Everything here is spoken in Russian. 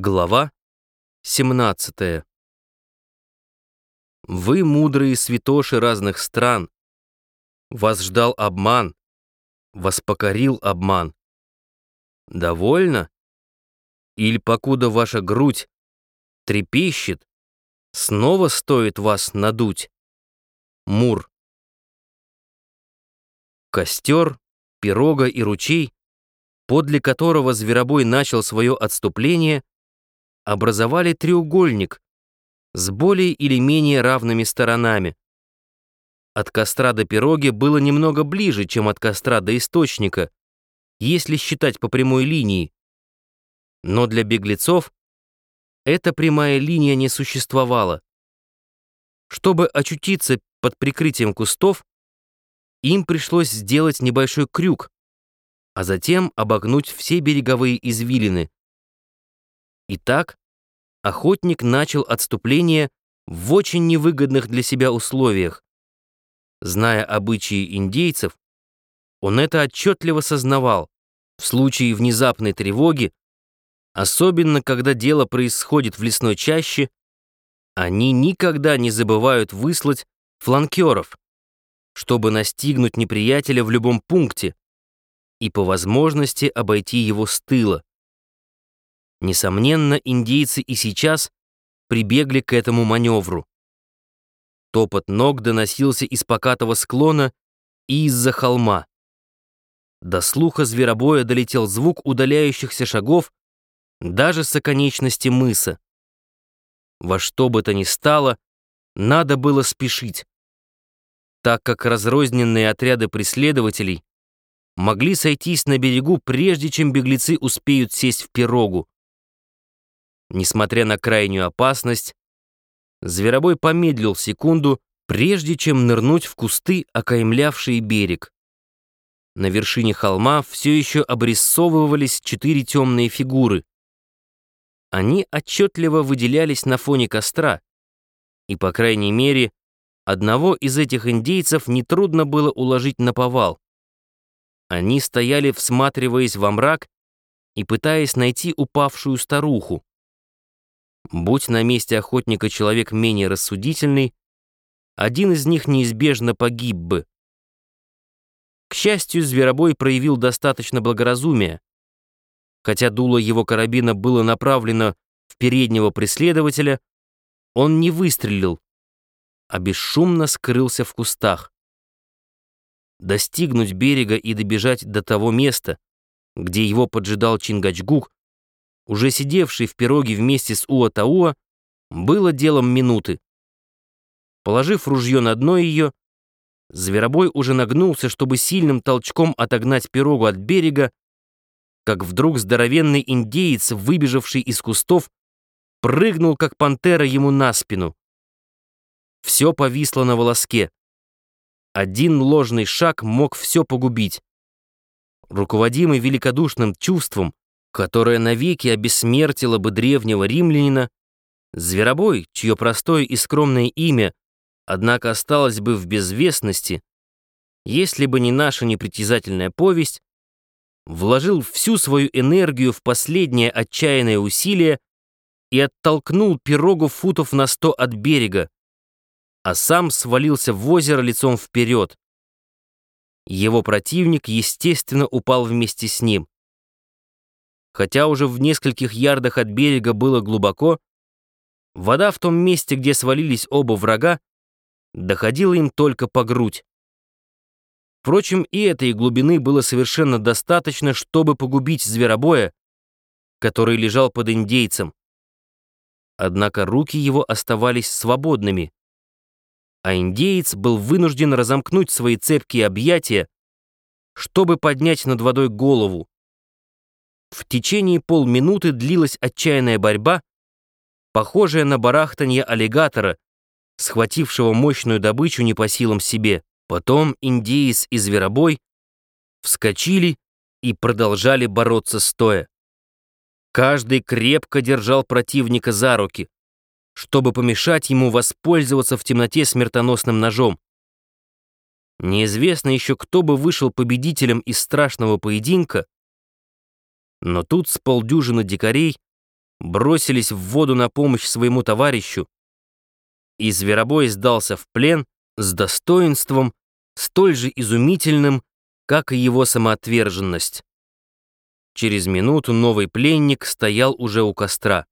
Глава 17 Вы, мудрые святоши разных стран, Вас ждал обман, Вас покорил обман. Довольно? Или покуда ваша грудь трепещет, Снова стоит вас надуть? Мур. Костер, пирога и ручей, подле которого зверобой начал свое отступление, образовали треугольник с более или менее равными сторонами. От костра до пироги было немного ближе, чем от костра до источника, если считать по прямой линии. Но для беглецов эта прямая линия не существовала. Чтобы очутиться под прикрытием кустов, им пришлось сделать небольшой крюк, а затем обогнуть все береговые извилины. Итак, охотник начал отступление в очень невыгодных для себя условиях. Зная обычаи индейцев, он это отчетливо сознавал. В случае внезапной тревоги, особенно когда дело происходит в лесной чаще, они никогда не забывают выслать фланкеров, чтобы настигнуть неприятеля в любом пункте и по возможности обойти его с тыла. Несомненно, индейцы и сейчас прибегли к этому маневру. Топот ног доносился из покатого склона и из-за холма. До слуха зверобоя долетел звук удаляющихся шагов даже с оконечности мыса. Во что бы то ни стало, надо было спешить, так как разрозненные отряды преследователей могли сойтись на берегу, прежде чем беглецы успеют сесть в пирогу. Несмотря на крайнюю опасность, зверобой помедлил секунду, прежде чем нырнуть в кусты, окаймлявшие берег. На вершине холма все еще обрисовывались четыре темные фигуры. Они отчетливо выделялись на фоне костра, и, по крайней мере, одного из этих индейцев нетрудно было уложить на повал. Они стояли, всматриваясь во мрак и пытаясь найти упавшую старуху. Будь на месте охотника человек менее рассудительный, один из них неизбежно погиб бы. К счастью, зверобой проявил достаточно благоразумия. Хотя дуло его карабина было направлено в переднего преследователя, он не выстрелил, а бесшумно скрылся в кустах. Достигнуть берега и добежать до того места, где его поджидал Чингачгук, уже сидевший в пироге вместе с Уатауа, было делом минуты. Положив ружье на дно ее, Зверобой уже нагнулся, чтобы сильным толчком отогнать пирогу от берега, как вдруг здоровенный индеец, выбежавший из кустов, прыгнул, как пантера, ему на спину. Все повисло на волоске. Один ложный шаг мог все погубить. Руководимый великодушным чувством, которое навеки обессмертило бы древнего римлянина, Зверобой, чье простое и скромное имя, однако осталось бы в безвестности, если бы не наша непритязательная повесть, вложил всю свою энергию в последнее отчаянное усилие и оттолкнул пирогу футов на сто от берега, а сам свалился в озеро лицом вперед. Его противник, естественно, упал вместе с ним. Хотя уже в нескольких ярдах от берега было глубоко, вода в том месте, где свалились оба врага, доходила им только по грудь. Впрочем, и этой глубины было совершенно достаточно, чтобы погубить зверобоя, который лежал под индейцем. Однако руки его оставались свободными а индеец был вынужден разомкнуть свои цепкие объятия, чтобы поднять над водой голову. В течение полминуты длилась отчаянная борьба, похожая на барахтанье аллигатора, схватившего мощную добычу не по силам себе. Потом индеец и зверобой вскочили и продолжали бороться стоя. Каждый крепко держал противника за руки чтобы помешать ему воспользоваться в темноте смертоносным ножом. Неизвестно еще, кто бы вышел победителем из страшного поединка, но тут с полдюжины дикарей бросились в воду на помощь своему товарищу, и зверобой сдался в плен с достоинством, столь же изумительным, как и его самоотверженность. Через минуту новый пленник стоял уже у костра.